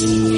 Thanks.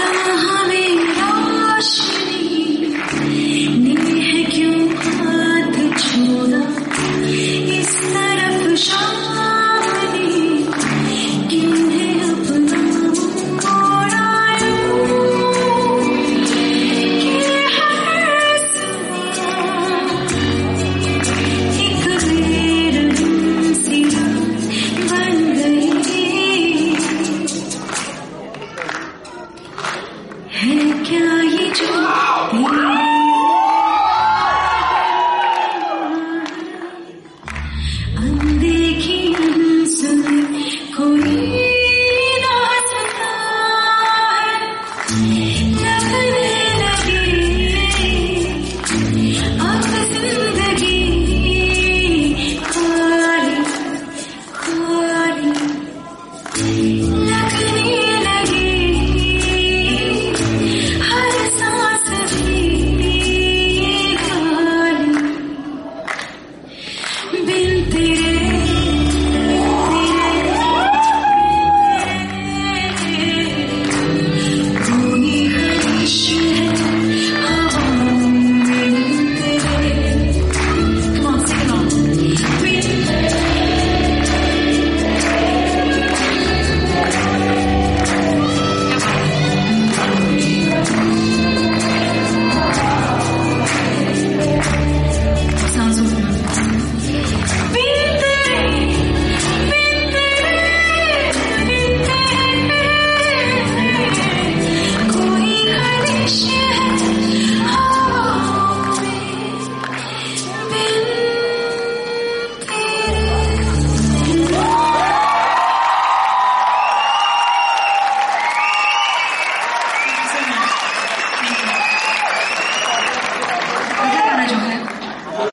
Allah है क्या ये जो अनदेखी अनसुन कोई ना सका है।